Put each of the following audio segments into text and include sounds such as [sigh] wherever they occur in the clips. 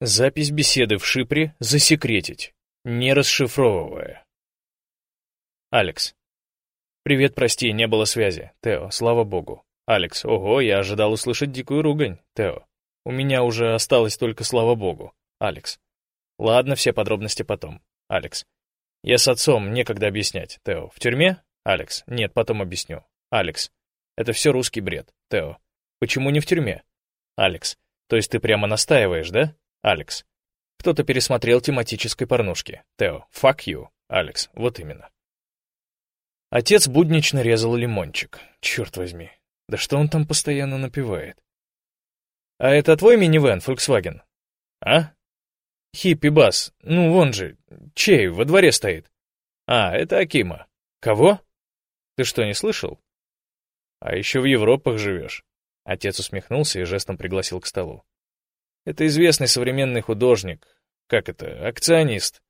Запись беседы в Шипре засекретить, не расшифровывая. Алекс. Привет, прости, не было связи. Тео, слава богу. Алекс. Ого, я ожидал услышать дикую ругань. Тео. У меня уже осталось только слава богу. Алекс. Ладно, все подробности потом. Алекс. Я с отцом, некогда объяснять. Тео. В тюрьме? Алекс. Нет, потом объясню. Алекс. Это все русский бред. Тео. Почему не в тюрьме? Алекс. То есть ты прямо настаиваешь, да? Алекс. Кто-то пересмотрел тематической порнушки. Тео. Fuck you. Алекс. Вот именно. Отец буднично резал лимончик. Черт возьми. Да что он там постоянно напевает? А это твой минивэн, Volkswagen? А? Хиппи-бас. Ну, вон же. Чей, во дворе стоит. А, это Акима. Кого? Ты что, не слышал? А еще в Европах живешь. Отец усмехнулся и жестом пригласил к столу. Это известный современный художник. Как это? Акционист.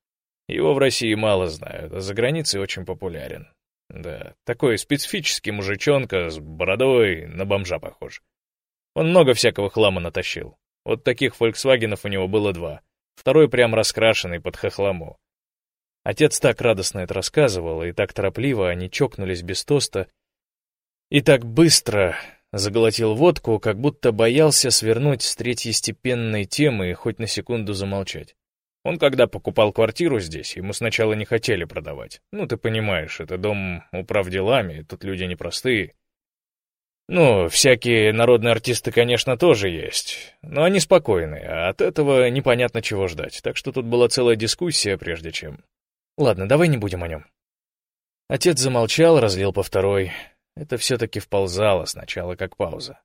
Его в России мало знают, а за границей очень популярен. Да, такой специфический мужичонка с бородой, на бомжа похож. Он много всякого хлама натащил. Вот таких «Фольксвагенов» у него было два. Второй прям раскрашенный под хохлому. Отец так радостно это рассказывал, и так торопливо они чокнулись без тоста, и так быстро, Заголотил водку, как будто боялся свернуть с третьестепенной темы и хоть на секунду замолчать. Он когда покупал квартиру здесь, ему сначала не хотели продавать. Ну, ты понимаешь, это дом управ делами, тут люди непростые. Ну, всякие народные артисты, конечно, тоже есть, но они спокойные, а от этого непонятно чего ждать, так что тут была целая дискуссия, прежде чем... Ладно, давай не будем о нем. Отец замолчал, разлил по второй. Это все-таки вползало сначала, как пауза.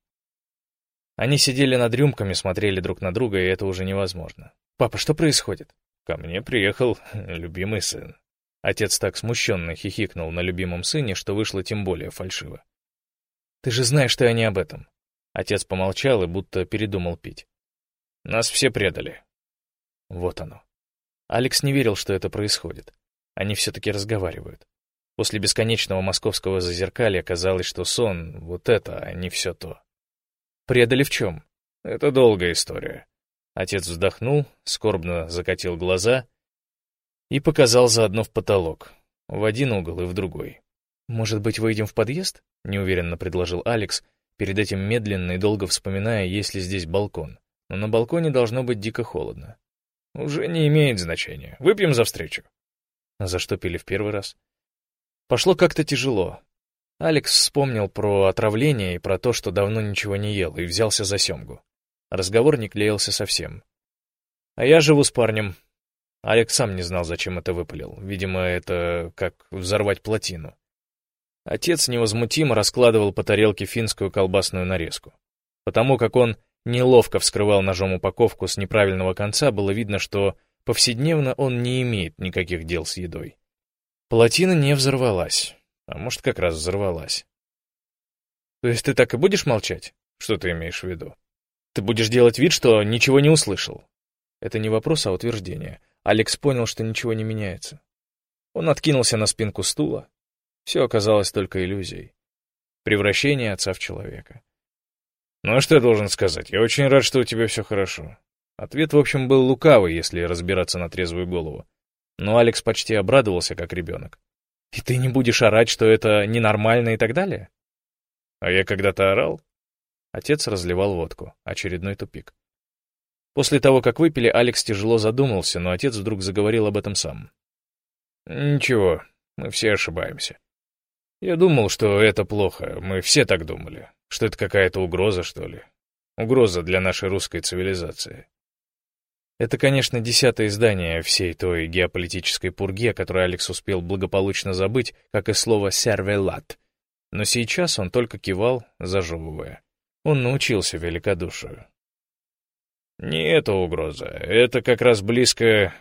Они сидели над рюмками, смотрели друг на друга, и это уже невозможно. «Папа, что происходит?» «Ко мне приехал [laughs] любимый сын». Отец так смущенно хихикнул на любимом сыне, что вышло тем более фальшиво. «Ты же знаешь, что я не об этом». Отец помолчал и будто передумал пить. «Нас все предали». Вот оно. Алекс не верил, что это происходит. Они все-таки разговаривают. После бесконечного московского зазеркалья казалось, что сон — вот это, а не все то. Предали в чем? Это долгая история. Отец вздохнул, скорбно закатил глаза и показал заодно в потолок, в один угол и в другой. «Может быть, выйдем в подъезд?» — неуверенно предложил Алекс, перед этим медленно и долго вспоминая, есть ли здесь балкон. Но на балконе должно быть дико холодно. «Уже не имеет значения. Выпьем за встречу». А за что пили в первый раз? Пошло как-то тяжело. Алекс вспомнил про отравление и про то, что давно ничего не ел, и взялся за семгу. Разговор не клеился совсем. «А я живу с парнем». Алекс сам не знал, зачем это выпалил. Видимо, это как взорвать плотину. Отец невозмутимо раскладывал по тарелке финскую колбасную нарезку. Потому как он неловко вскрывал ножом упаковку с неправильного конца, было видно, что повседневно он не имеет никаких дел с едой. Плотина не взорвалась. А может, как раз взорвалась. То есть ты так и будешь молчать? Что ты имеешь в виду? Ты будешь делать вид, что ничего не услышал. Это не вопрос, а утверждение. Алекс понял, что ничего не меняется. Он откинулся на спинку стула. Все оказалось только иллюзией. Превращение отца в человека. «Ну а что я должен сказать? Я очень рад, что у тебя все хорошо». Ответ, в общем, был лукавый, если разбираться на трезвую голову. Но Алекс почти обрадовался, как ребенок. «И ты не будешь орать, что это ненормально и так далее?» «А я когда-то орал?» Отец разливал водку. Очередной тупик. После того, как выпили, Алекс тяжело задумался, но отец вдруг заговорил об этом сам. «Ничего, мы все ошибаемся. Я думал, что это плохо, мы все так думали, что это какая-то угроза, что ли. Угроза для нашей русской цивилизации. Это, конечно, десятое издание всей той геополитической пурге, которую Алекс успел благополучно забыть, как и слово «сервелат». Но сейчас он только кивал, зажевывая. Он научился великодушию. Не это угроза, это как раз близко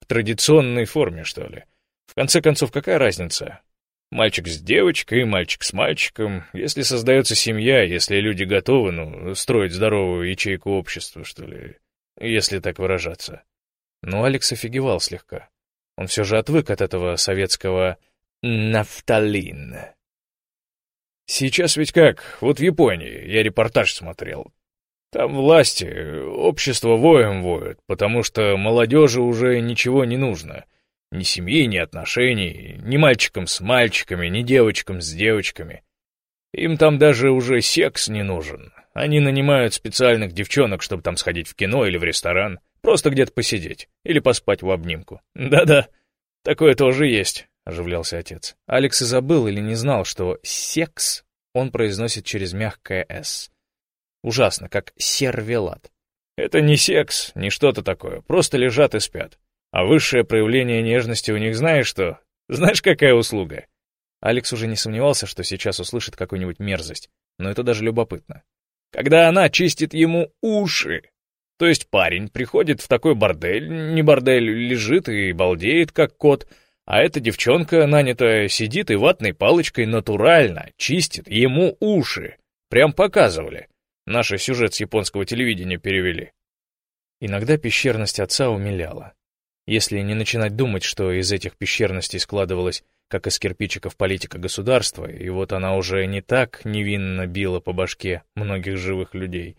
к традиционной форме, что ли. В конце концов, какая разница? Мальчик с девочкой, мальчик с мальчиком. Если создается семья, если люди готовы, ну, строить здоровую ячейку общества, что ли, если так выражаться. Но Алекс офигевал слегка. Он все же отвык от этого советского «нафталин». Сейчас ведь как, вот в Японии, я репортаж смотрел. Там власти, общество воем воют, потому что молодежи уже ничего не нужно. Ни семьи, ни отношений, ни мальчикам с мальчиками, ни девочкам с девочками. Им там даже уже секс не нужен. Они нанимают специальных девчонок, чтобы там сходить в кино или в ресторан, просто где-то посидеть или поспать в обнимку. Да-да, такое тоже есть, оживлялся отец. Алекс и забыл или не знал, что «секс» он произносит через мягкое «с». Ужасно, как сервелат. Это не секс, не что-то такое, просто лежат и спят. А высшее проявление нежности у них знаешь что? Знаешь, какая услуга? Алекс уже не сомневался, что сейчас услышит какую-нибудь мерзость, но это даже любопытно. Когда она чистит ему уши. То есть парень приходит в такой бордель, не бордель, лежит и балдеет, как кот, а эта девчонка, нанятая, сидит и ватной палочкой натурально чистит ему уши. Прям показывали. Наши сюжет с японского телевидения перевели. Иногда пещерность отца умиляла. Если не начинать думать, что из этих пещерностей складывалась, как из кирпичиков, политика государства, и вот она уже не так невинно била по башке многих живых людей.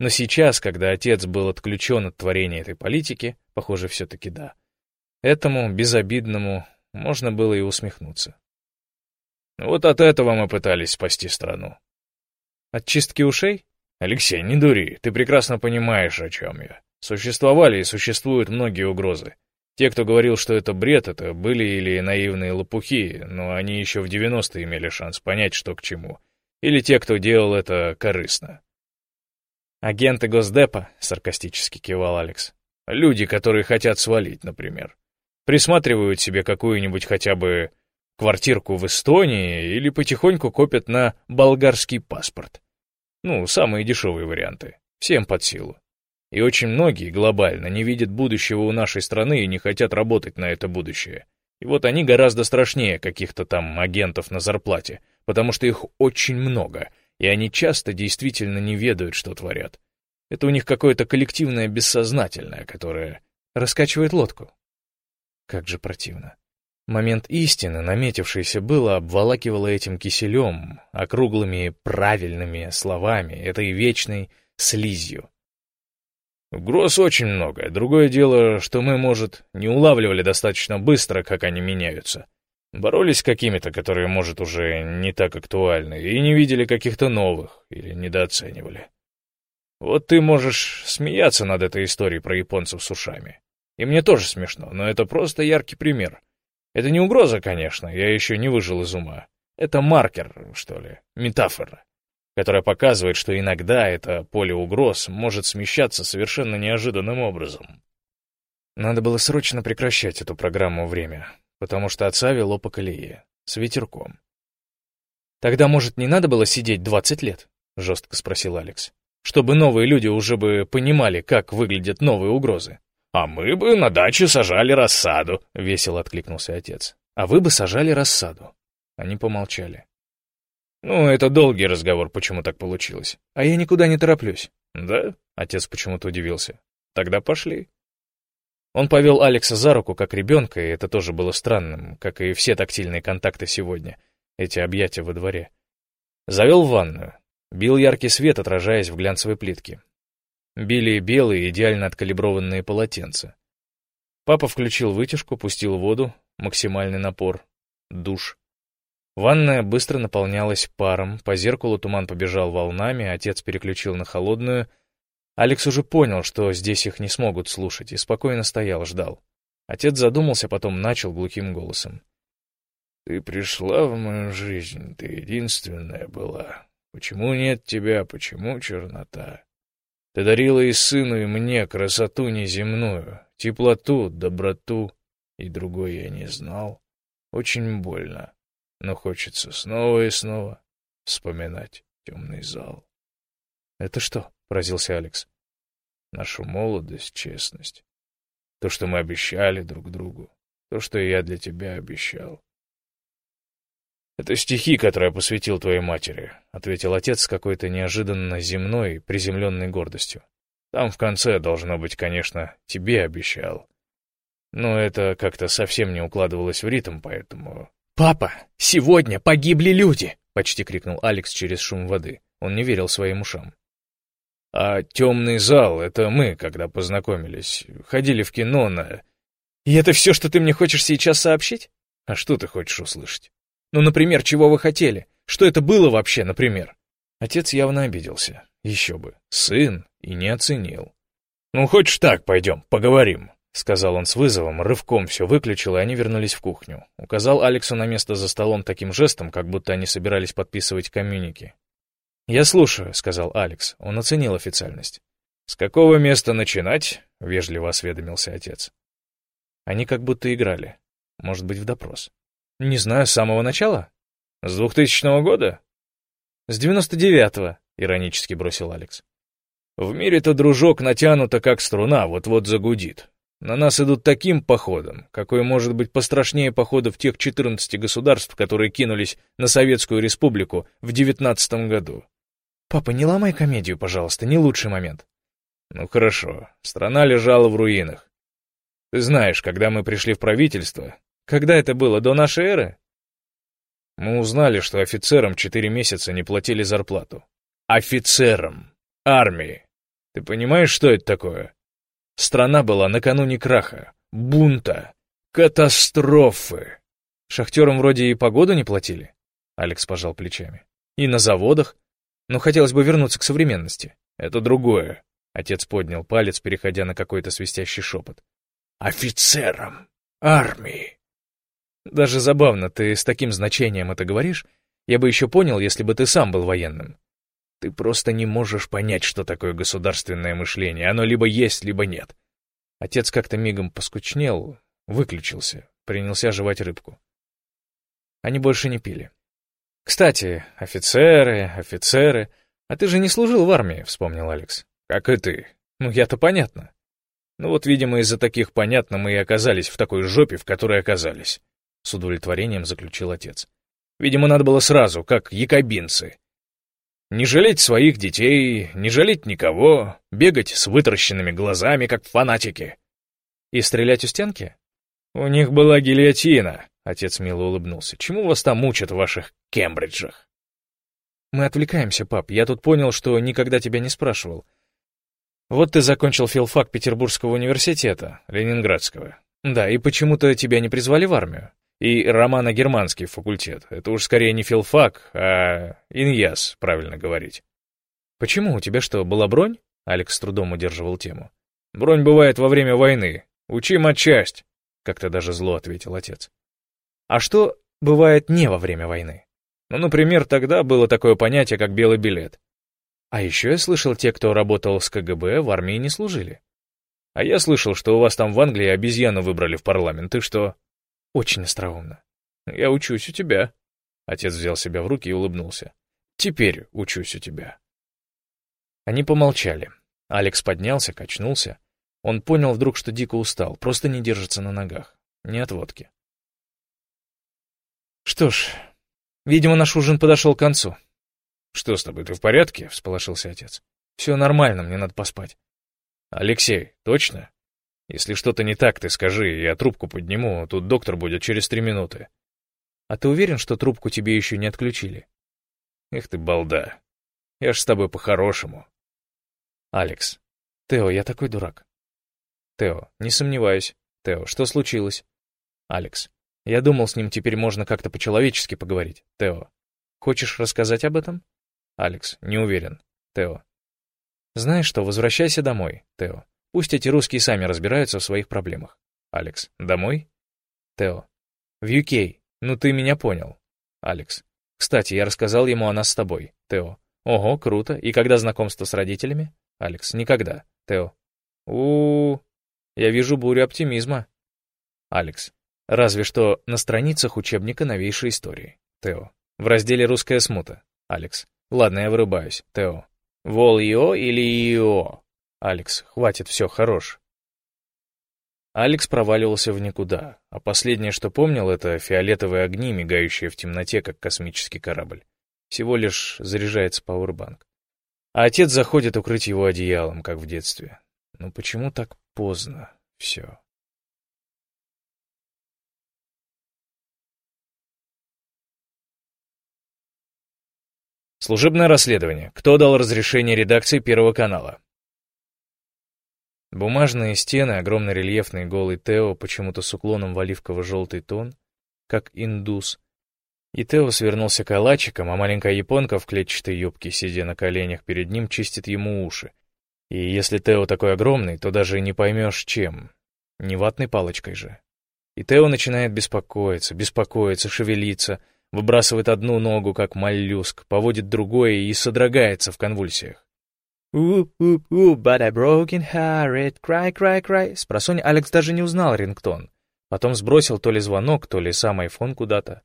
Но сейчас, когда отец был отключен от творения этой политики, похоже, все-таки да. Этому, безобидному, можно было и усмехнуться. Вот от этого мы пытались спасти страну. От чистки ушей? Алексей, не дури, ты прекрасно понимаешь, о чем я. Существовали и существуют многие угрозы. Те, кто говорил, что это бред, это были или наивные лопухи, но они еще в 90-е имели шанс понять, что к чему. Или те, кто делал это корыстно. «Агенты Госдепа», — саркастически кивал Алекс. «Люди, которые хотят свалить, например. Присматривают себе какую-нибудь хотя бы квартирку в Эстонии или потихоньку копят на болгарский паспорт. Ну, самые дешевые варианты. Всем под силу. И очень многие глобально не видят будущего у нашей страны и не хотят работать на это будущее. И вот они гораздо страшнее каких-то там агентов на зарплате, потому что их очень много, и они часто действительно не ведают, что творят. Это у них какое-то коллективное бессознательное, которое раскачивает лодку. Как же противно. Момент истины, наметившийся было, обволакивало этим киселем, округлыми правильными словами, этой вечной слизью. Угроз очень много. Другое дело, что мы, может, не улавливали достаточно быстро, как они меняются. Боролись с какими-то, которые, может, уже не так актуальны, и не видели каких-то новых, или недооценивали. Вот ты можешь смеяться над этой историей про японцев с ушами. И мне тоже смешно, но это просто яркий пример — это не угроза, конечно, я еще не выжил из ума. Это маркер, что ли, метафора, которая показывает, что иногда это поле угроз может смещаться совершенно неожиданным образом. Надо было срочно прекращать эту программу «Время», потому что отца вело по колее, с ветерком. «Тогда, может, не надо было сидеть двадцать лет?» — жестко спросил Алекс. «Чтобы новые люди уже бы понимали, как выглядят новые угрозы». «А мы бы на даче сажали рассаду», — весело откликнулся отец. «А вы бы сажали рассаду». Они помолчали. «Ну, это долгий разговор, почему так получилось. А я никуда не тороплюсь». «Да?» — отец почему-то удивился. «Тогда пошли». Он повел Алекса за руку, как ребенка, и это тоже было странным, как и все тактильные контакты сегодня, эти объятия во дворе. Завел в ванную. Бил яркий свет, отражаясь в глянцевой плитке. Били белые, идеально откалиброванные полотенца. Папа включил вытяжку, пустил воду, максимальный напор, душ. Ванная быстро наполнялась паром, по зеркалу туман побежал волнами, отец переключил на холодную. Алекс уже понял, что здесь их не смогут слушать, и спокойно стоял, ждал. Отец задумался, потом начал глухим голосом. «Ты пришла в мою жизнь, ты единственная была. Почему нет тебя, почему чернота? Ты дарила и сыну, и мне красоту неземную, теплоту, доброту, и другой я не знал. Очень больно, но хочется снова и снова вспоминать темный зал. — Это что? — поразился Алекс. — Нашу молодость, честность. То, что мы обещали друг другу. То, что я для тебя обещал. «Это стихи, которые я посвятил твоей матери», — ответил отец с какой-то неожиданно земной, приземленной гордостью. «Там в конце, должно быть, конечно, тебе обещал. Но это как-то совсем не укладывалось в ритм, поэтому...» «Папа, сегодня погибли люди!» — почти крикнул Алекс через шум воды. Он не верил своим ушам. А темный зал — это мы, когда познакомились. Ходили в кино на... И это все, что ты мне хочешь сейчас сообщить? А что ты хочешь услышать? Ну, например, чего вы хотели? Что это было вообще, например? Отец явно обиделся. Еще бы. Сын и не оценил. Ну, хочешь так, пойдем, поговорим. — сказал он с вызовом, рывком все выключил, и они вернулись в кухню. Указал Алексу на место за столом таким жестом, как будто они собирались подписывать коммюники. «Я слушаю», — сказал Алекс. Он оценил официальность. «С какого места начинать?» — вежливо осведомился отец. Они как будто играли. Может быть, в допрос. «Не знаю, с самого начала?» «С двухтысячного года?» «С девяносто девятого», — иронически бросил Алекс. «В мире-то, дружок, натянуто как струна, вот-вот загудит. На нас идут таким походом, какой может быть пострашнее походов тех 14 государств, которые кинулись на Советскую Республику в девятнадцатом году. «Папа, не ломай комедию, пожалуйста, не лучший момент». «Ну хорошо, страна лежала в руинах. Ты знаешь, когда мы пришли в правительство, когда это было, до нашей эры?» Мы узнали, что офицерам четыре месяца не платили зарплату. Офицерам! Армии! Ты понимаешь, что это такое? Страна была накануне краха, бунта, катастрофы. Шахтерам вроде и погоду не платили? Алекс пожал плечами. И на заводах? Но хотелось бы вернуться к современности. Это другое. Отец поднял палец, переходя на какой-то свистящий шепот. Офицерам! Армии! Даже забавно, ты с таким значением это говоришь. Я бы еще понял, если бы ты сам был военным. Ты просто не можешь понять, что такое государственное мышление. Оно либо есть, либо нет. Отец как-то мигом поскучнел, выключился, принялся жевать рыбку. Они больше не пили. «Кстати, офицеры, офицеры. А ты же не служил в армии», — вспомнил Алекс. «Как и ты. Ну, я-то понятно. Ну вот, видимо, из-за таких понятно мы и оказались в такой жопе, в которой оказались», — с удовлетворением заключил отец. «Видимо, надо было сразу, как якобинцы. Не жалеть своих детей, не жалеть никого, бегать с вытаращенными глазами, как фанатики». «И стрелять у стенки?» «У них была гильотина», Отец мило улыбнулся. «Чему вас там учат в ваших Кембриджах?» «Мы отвлекаемся, пап. Я тут понял, что никогда тебя не спрашивал. Вот ты закончил филфак Петербургского университета, Ленинградского. Да, и почему-то тебя не призвали в армию. И романо-германский факультет. Это уж скорее не филфак, а иньяс, правильно говорить. Почему? У тебя что, была бронь? Алекс с трудом удерживал тему. Бронь бывает во время войны. Учи матчасть, как-то даже зло ответил отец. А что бывает не во время войны? Ну, например, тогда было такое понятие, как белый билет. А еще я слышал, те, кто работал с КГБ, в армии не служили. А я слышал, что у вас там в Англии обезьяну выбрали в парламент, и что? Очень остроумно. Я учусь у тебя. Отец взял себя в руки и улыбнулся. Теперь учусь у тебя. Они помолчали. Алекс поднялся, качнулся. Он понял вдруг, что дико устал, просто не держится на ногах. Не от водки. Что ж, видимо, наш ужин подошел к концу. Что с тобой, ты в порядке? Всполошился отец. Все нормально, мне надо поспать. Алексей, точно? Если что-то не так, ты скажи, я трубку подниму, тут доктор будет через три минуты. А ты уверен, что трубку тебе еще не отключили? Эх ты, балда. Я ж с тобой по-хорошему. Алекс. Тео, я такой дурак. Тео, не сомневаюсь. Тео, что случилось? Алекс. Я думал, с ним теперь можно как-то по-человечески поговорить. Тео. Хочешь рассказать об этом? Алекс. Не уверен. Тео. Знаешь что, возвращайся домой, Тео. Пусть эти русские сами разбираются в своих проблемах. Алекс. Домой? Тео. В UK. Ну ты меня понял. Алекс. Кстати, я рассказал ему о нас с тобой. Тео. Ого, круто. И когда знакомство с родителями? Алекс. Никогда. Тео. у, -у, -у. я вижу бурю оптимизма. Алекс. Разве что на страницах учебника новейшей истории. Тео. В разделе «Русская смута». Алекс. Ладно, я вырубаюсь. Тео. Вол-Ио или Ио? Алекс. Хватит, все, хорош. Алекс проваливался в никуда, а последнее, что помнил, это фиолетовые огни, мигающие в темноте, как космический корабль. Всего лишь заряжается пауэрбанк. А отец заходит укрыть его одеялом, как в детстве. Ну почему так поздно все? Служебное расследование. Кто дал разрешение редакции Первого канала? Бумажные стены, огромный рельефный голый Тео, почему-то с уклоном в оливково-желтый тон, как индус. И Тео свернулся калачиком, а маленькая японка в клетчатой юбке, сидя на коленях перед ним, чистит ему уши. И если Тео такой огромный, то даже не поймешь, чем. Не ватной палочкой же. И Тео начинает беспокоиться, беспокоиться, шевелиться, выбрасывает одну ногу, как моллюск, поводит другой и содрогается в конвульсиях. «У-у-у, but I broken heart, cry, cry, cry». С просонья Алекс даже не узнал рингтон. Потом сбросил то ли звонок, то ли сам айфон куда-то.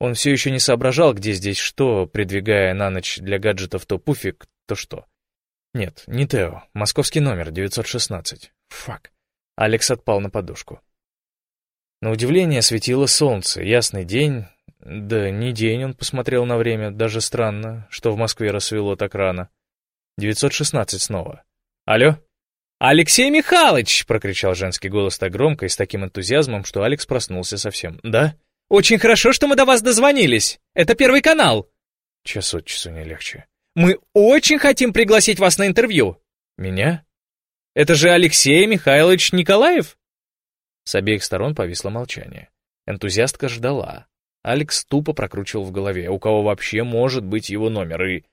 Он все еще не соображал, где здесь что, придвигая на ночь для гаджетов то пуфик, то что. Нет, не Тео. Московский номер, 916. Фак. Алекс отпал на подушку. На удивление светило солнце, ясный день. Да не день, он посмотрел на время, даже странно, что в Москве рассвело так рано. 916 снова. «Алло?» «Алексей Михайлович!» — прокричал женский голос так громко и с таким энтузиазмом, что Алекс проснулся совсем. «Да?» «Очень хорошо, что мы до вас дозвонились. Это Первый канал». Час от часу не легче. «Мы очень хотим пригласить вас на интервью». «Меня?» «Это же Алексей Михайлович Николаев?» С обеих сторон повисло молчание. Энтузиастка ждала. Алекс тупо прокручивал в голове, у кого вообще может быть его номер, и...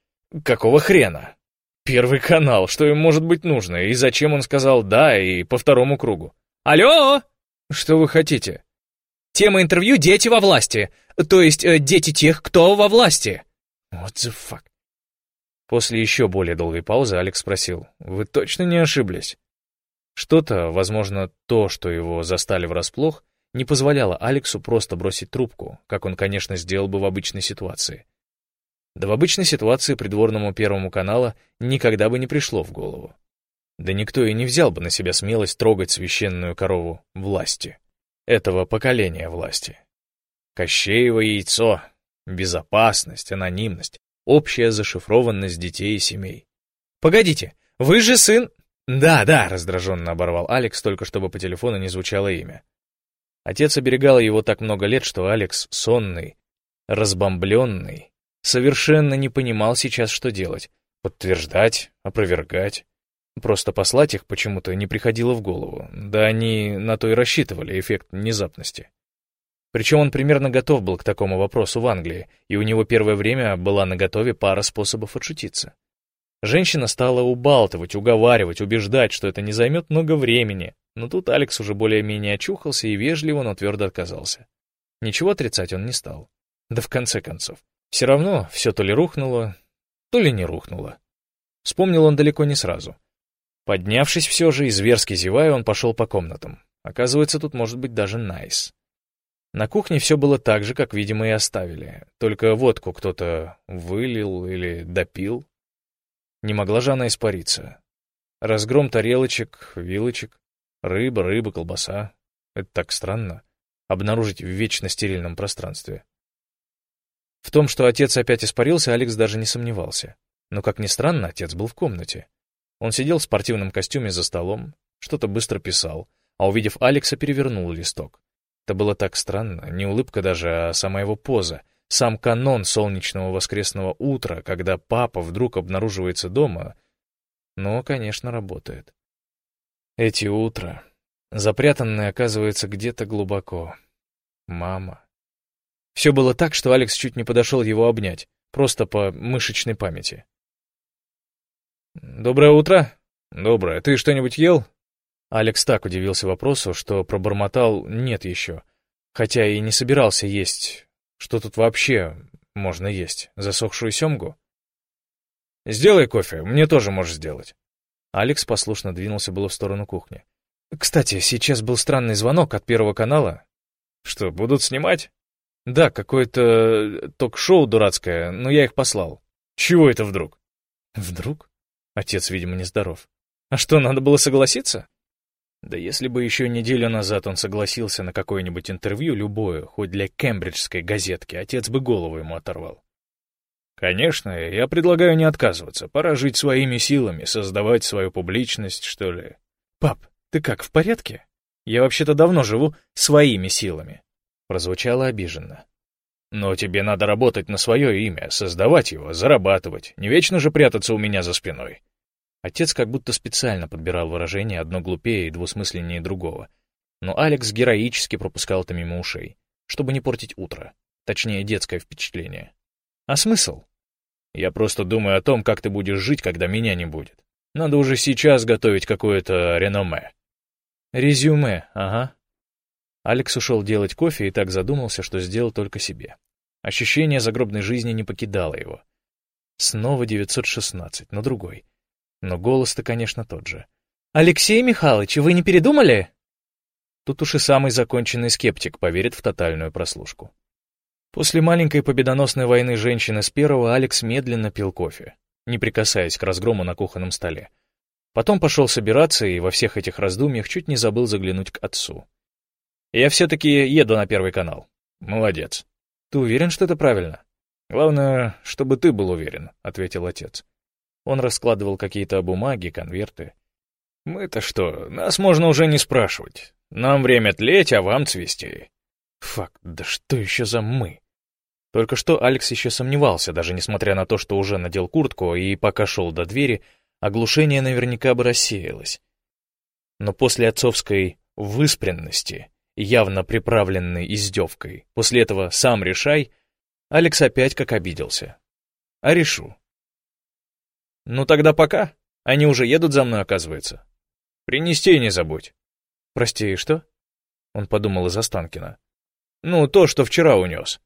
Какого хрена? Первый канал, что им может быть нужно, и зачем он сказал «да» и по второму кругу? «Алло!» «Что вы хотите?» «Тема интервью «Дети во власти», то есть э, дети тех, кто во власти». What the fuck? После еще более долгой паузы Алекс спросил, «Вы точно не ошиблись?» Что-то, возможно, то, что его застали врасплох, не позволяло Алексу просто бросить трубку, как он, конечно, сделал бы в обычной ситуации. Да в обычной ситуации придворному Первому канала никогда бы не пришло в голову. Да никто и не взял бы на себя смелость трогать священную корову власти. Этого поколения власти. Кощеево яйцо, безопасность, анонимность, общая зашифрованность детей и семей. «Погодите, вы же сын...» «Да, да», — раздраженно оборвал Алекс, только чтобы по телефону не звучало имя. Отец оберегал его так много лет, что Алекс, сонный, разбомбленный, Совершенно не понимал сейчас, что делать. Подтверждать, опровергать. Просто послать их почему-то не приходило в голову. Да они на то и рассчитывали, эффект внезапности. Причем он примерно готов был к такому вопросу в Англии, и у него первое время была наготове пара способов отшутиться. Женщина стала убалтывать, уговаривать, убеждать, что это не займет много времени, но тут Алекс уже более-менее очухался и вежливо, но твердо отказался. Ничего отрицать он не стал. Да в конце концов, все равно все то ли рухнуло, то ли не рухнуло. Вспомнил он далеко не сразу. Поднявшись все же и зверски зевая, он пошел по комнатам. Оказывается, тут может быть даже найс. На кухне все было так же, как, видимо, и оставили. Только водку кто-то вылил или допил. Не могла же она испариться. Разгром тарелочек, вилочек, рыба, рыба, колбаса. Это так странно. Обнаружить в вечно стерильном пространстве. В том, что отец опять испарился, Алекс даже не сомневался. Но, как ни странно, отец был в комнате. Он сидел в спортивном костюме за столом, что-то быстро писал, а увидев Алекса, перевернул листок. Это было так странно, не улыбка даже, а сама его поза, сам канон солнечного воскресного утра, когда папа вдруг обнаруживается дома, но, конечно, работает. Эти утра, запрятанные, оказывается, где-то глубоко. Мама. Все было так, что Алекс чуть не подошел его обнять, просто по мышечной памяти. «Доброе утро». «Доброе. Ты что-нибудь ел?» Алекс так удивился вопросу, что пробормотал «нет еще», хотя и не собирался есть. Что тут вообще можно есть? Засохшую семгу? «Сделай кофе, мне тоже можешь сделать». Алекс послушно двинулся было в сторону кухни. «Кстати, сейчас был странный звонок от Первого канала». «Что, будут снимать?» Да, какое-то э, ток-шоу дурацкое, но я их послал. Чего это вдруг? Вдруг? Отец, видимо, нездоров. А что, надо было согласиться? Да если бы еще неделю назад он согласился на какое-нибудь интервью, любое, хоть для кембриджской газетки, отец бы голову ему оторвал. Конечно, я предлагаю не отказываться, пора жить своими силами, создавать свою публичность, что ли. Пап, ты как, в порядке? Я вообще-то давно живу своими силами. Прозвучало обиженно. Но тебе надо работать на свое имя, создавать его, зарабатывать, не вечно же прятаться у меня за спиной. Отец как будто специально подбирал выражение одно глупее и двусмысленнее другого. Но Алекс героически пропускал это мимо ушей, чтобы не портить утро, точнее детское впечатление. А смысл? Я просто думаю о том, как ты будешь жить, когда меня не будет. Надо уже сейчас готовить какое-то реноме. Резюме, ага. Алекс ушел делать кофе и так задумался, что сделал только себе. Ощущение загробной жизни не покидало его. Снова 916, но другой. Но голос-то, конечно, тот же. «Алексей Михайлович, вы не передумали?» Тут уж и самый законченный скептик поверит в тотальную прослушку. После маленькой победоносной войны женщины с первого Алекс медленно пил кофе, не прикасаясь к разгрому на кухонном столе. Потом пошел собираться и во всех этих раздумьях чуть не забыл заглянуть к отцу. «Я все-таки еду на Первый канал». «Молодец». «Ты уверен, что это правильно?» «Главное, чтобы ты был уверен», — ответил отец. Он раскладывал какие-то бумаги, конверты. «Мы-то что, нас можно уже не спрашивать. Нам время тлеть, а вам цвести». Фак, да что еще за «мы»? Только что Алекс еще сомневался, даже несмотря на то, что уже надел куртку и пока шел до двери, оглушение наверняка бы рассеялось. Но после отцовской выспренности, явно приправленной издевкой, после этого «сам решай», Алекс опять как обиделся. А решу. Ну тогда пока. Они уже едут за мной, оказывается. Принести не забудь. Прости, что? Он подумал из Останкина. Ну, то, что вчера унес.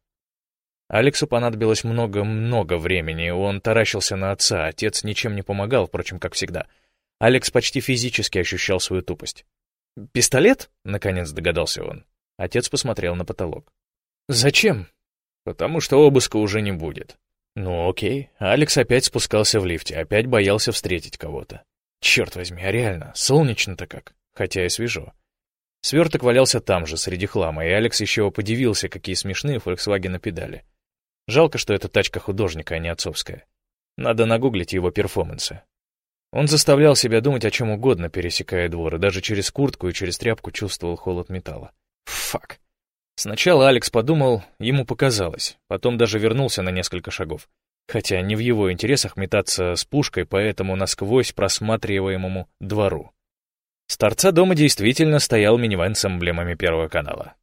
Алексу понадобилось много-много времени, он таращился на отца, отец ничем не помогал, впрочем, как всегда. Алекс почти физически ощущал свою тупость. «Пистолет?» — наконец догадался он. Отец посмотрел на потолок. «Зачем?» «Потому что обыска уже не будет». Ну окей, Алекс опять спускался в лифте, опять боялся встретить кого-то. Черт возьми, а реально, солнечно-то как, хотя и свежо. Сверток валялся там же, среди хлама, и Алекс еще подивился, какие смешные Volkswagen педали. Жалко, что это тачка художника, а не отцовская. Надо нагуглить его перформансы. Он заставлял себя думать о чем угодно, пересекая двор, и даже через куртку и через тряпку чувствовал холод металла. Фак. Сначала Алекс подумал, ему показалось, потом даже вернулся на несколько шагов. Хотя не в его интересах метаться с пушкой по этому насквозь просматриваемому двору. С торца дома действительно стоял минивэн с эмблемами Первого канала.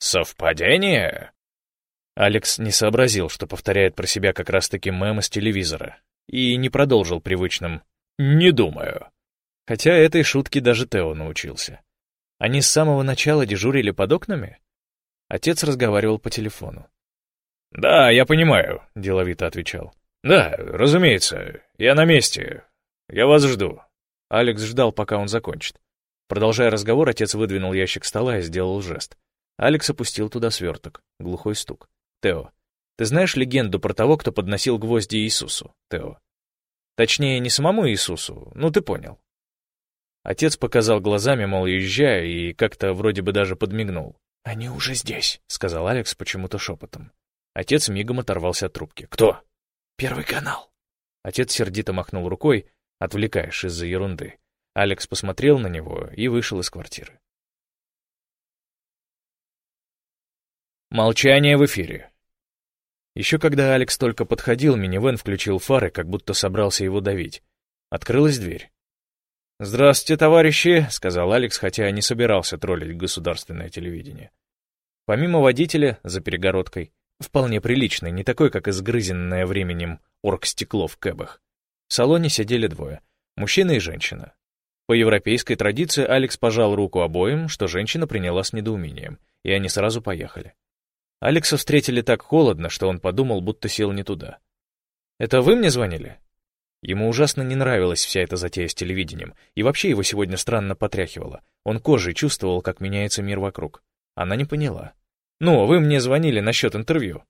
«Совпадение?» Алекс не сообразил, что повторяет про себя как раз-таки мем с телевизора, и не продолжил привычным «не думаю». Хотя этой шутки даже Тео научился. Они с самого начала дежурили под окнами? Отец разговаривал по телефону. «Да, я понимаю», — деловито отвечал. «Да, разумеется, я на месте. Я вас жду». Алекс ждал, пока он закончит. Продолжая разговор, отец выдвинул ящик стола и сделал жест. Алекс опустил туда сверток. Глухой стук. «Тео, ты знаешь легенду про того, кто подносил гвозди Иисусу, Тео? Точнее, не самому Иисусу, ну ты понял». Отец показал глазами, мол, езжая, и как-то вроде бы даже подмигнул. «Они уже здесь», — сказал Алекс почему-то шепотом. Отец мигом оторвался от трубки. «Кто?» «Первый канал». Отец сердито махнул рукой, отвлекаешь из-за ерунды. Алекс посмотрел на него и вышел из квартиры. Молчание в эфире. Еще когда Алекс только подходил, минивэн включил фары, как будто собрался его давить. Открылась дверь. «Здравствуйте, товарищи», — сказал Алекс, хотя не собирался троллить государственное телевидение. Помимо водителя, за перегородкой, вполне приличный, не такой, как изгрызенное временем оргстекло в кэбах, в салоне сидели двое — мужчина и женщина. По европейской традиции Алекс пожал руку обоим, что женщина приняла с недоумением, и они сразу поехали. Алекса встретили так холодно, что он подумал, будто сел не туда. «Это вы мне звонили?» Ему ужасно не нравилась вся эта затея с телевидением, и вообще его сегодня странно потряхивало. Он кожей чувствовал, как меняется мир вокруг. Она не поняла. «Ну, вы мне звонили насчет интервью».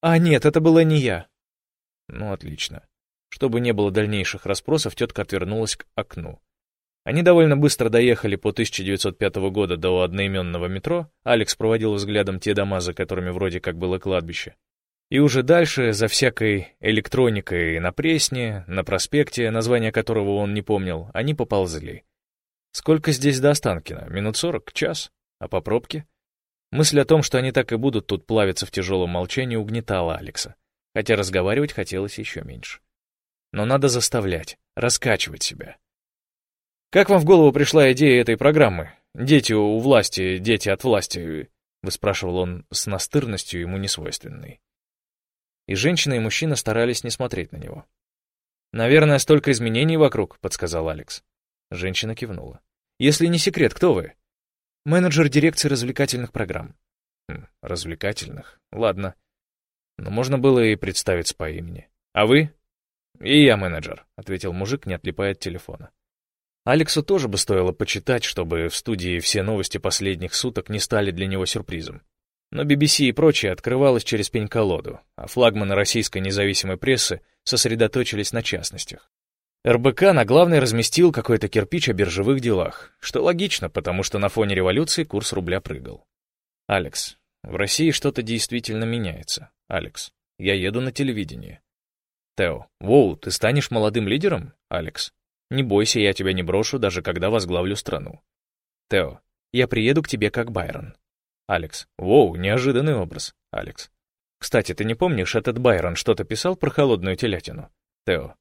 «А нет, это было не я». «Ну, отлично». Чтобы не было дальнейших расспросов, тетка отвернулась к окну. Они довольно быстро доехали по 1905 года до одноименного метро, Алекс проводил взглядом те дома, за которыми вроде как было кладбище. И уже дальше, за всякой электроникой на Пресне, на проспекте, название которого он не помнил, они поползли. Сколько здесь до Останкина? Минут сорок? Час? А по пробке? Мысль о том, что они так и будут тут плавиться в тяжелом молчании, угнетала Алекса, хотя разговаривать хотелось еще меньше. Но надо заставлять, раскачивать себя. «Как вам в голову пришла идея этой программы? Дети у власти, дети от власти?» — выспрашивал он с настырностью ему несвойственной. И женщина, и мужчина старались не смотреть на него. «Наверное, столько изменений вокруг», — подсказал Алекс. Женщина кивнула. «Если не секрет, кто вы?» «Менеджер дирекции развлекательных программ». Хм, «Развлекательных? Ладно. Но можно было и представиться по имени. А вы?» «И я менеджер», — ответил мужик, не отлипая от телефона. Алексу тоже бы стоило почитать, чтобы в студии все новости последних суток не стали для него сюрпризом. Но BBC и прочее открывалось через пень-колоду, а флагманы российской независимой прессы сосредоточились на частностях. РБК на главной разместил какой-то кирпич о биржевых делах, что логично, потому что на фоне революции курс рубля прыгал. «Алекс, в России что-то действительно меняется. Алекс, я еду на телевидение». «Тео, воу, ты станешь молодым лидером, Алекс? Не бойся, я тебя не брошу, даже когда возглавлю страну». «Тео, я приеду к тебе как Байрон». Алекс, воу, неожиданный образ. Алекс, кстати, ты не помнишь, этот Байрон что-то писал про холодную телятину? Тео,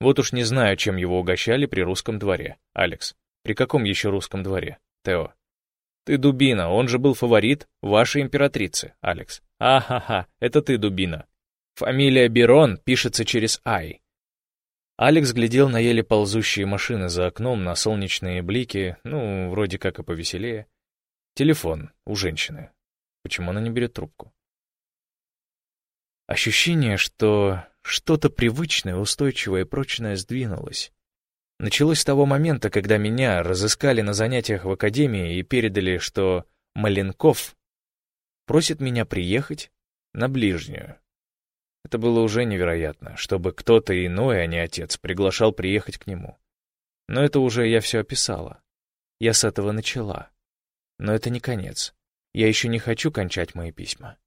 вот уж не знаю, чем его угощали при русском дворе. Алекс. При каком еще русском дворе? Тео. Ты дубина, он же был фаворит вашей императрицы, Алекс. Ахаха, это ты дубина. Фамилия Берон пишется через «ай». Алекс глядел на еле ползущие машины за окном, на солнечные блики, ну, вроде как и повеселее. Телефон у женщины. Почему она не берет трубку? Ощущение, что что-то привычное, устойчивое и прочное сдвинулось. Началось с того момента, когда меня разыскали на занятиях в академии и передали, что Маленков просит меня приехать на ближнюю. Это было уже невероятно, чтобы кто-то иной, а не отец, приглашал приехать к нему. Но это уже я все описала. Я с этого начала. Но это не конец. Я еще не хочу кончать мои письма.